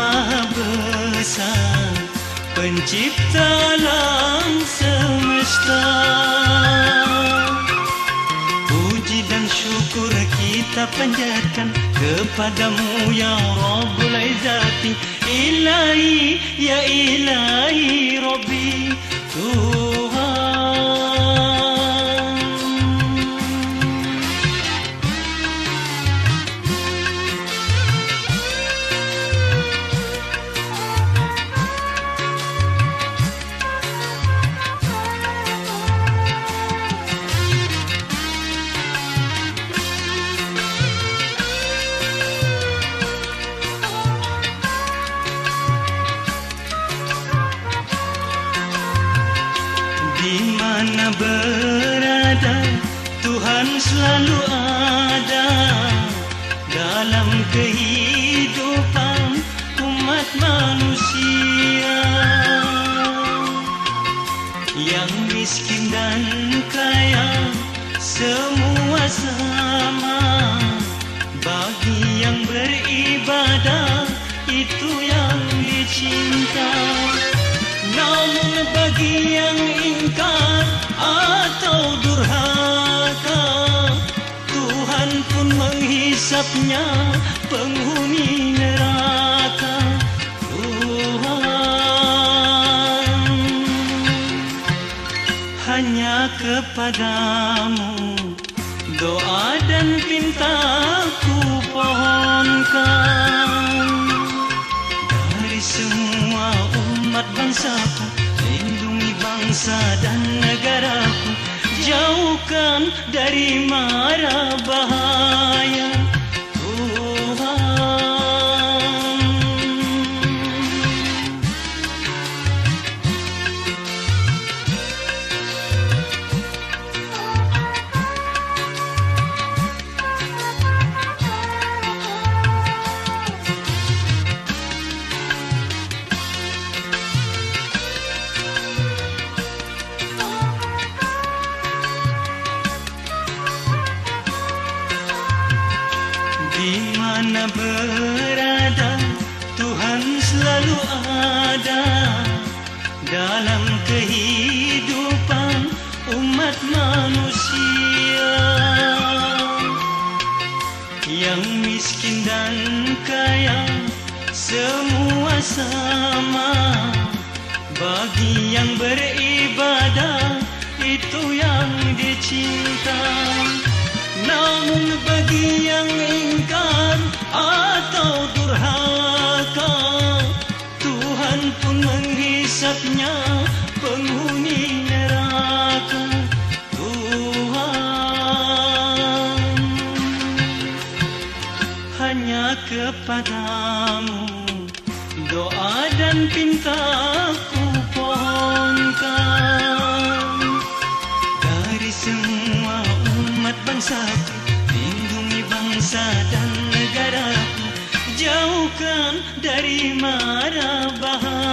maha besar Pencipta alam semesta. Puji dan syukur kita panjatkan Kepadamu ya Rabbul Izzati Ilahi Di mana berada Tuhan selalu ada. Dalam kehidupan umat manusia yang miskin dan kaya bagi yang ingkar atau durhaka. Tuhan pun menghisapnya penghuni neraka. Tuhan hanya kepadamu. Doa dan pintaku bangsa dan negaraku jauhkan dari mara bahaya mana berada Tuhan selalu ada dalam kehidupan umat manusia. Yang miskin dan kaya semua sama. Bagi yang beribadah itu yang dicinta namun bagi yang ingkar atau durhaka Tuhan pun menghisapnya penghuni neraka Tuhan. Hanya kepadamu doa dan pintaku umat bangsaku lindungi bangsa dan negaraku jauhkan dari mara bahaya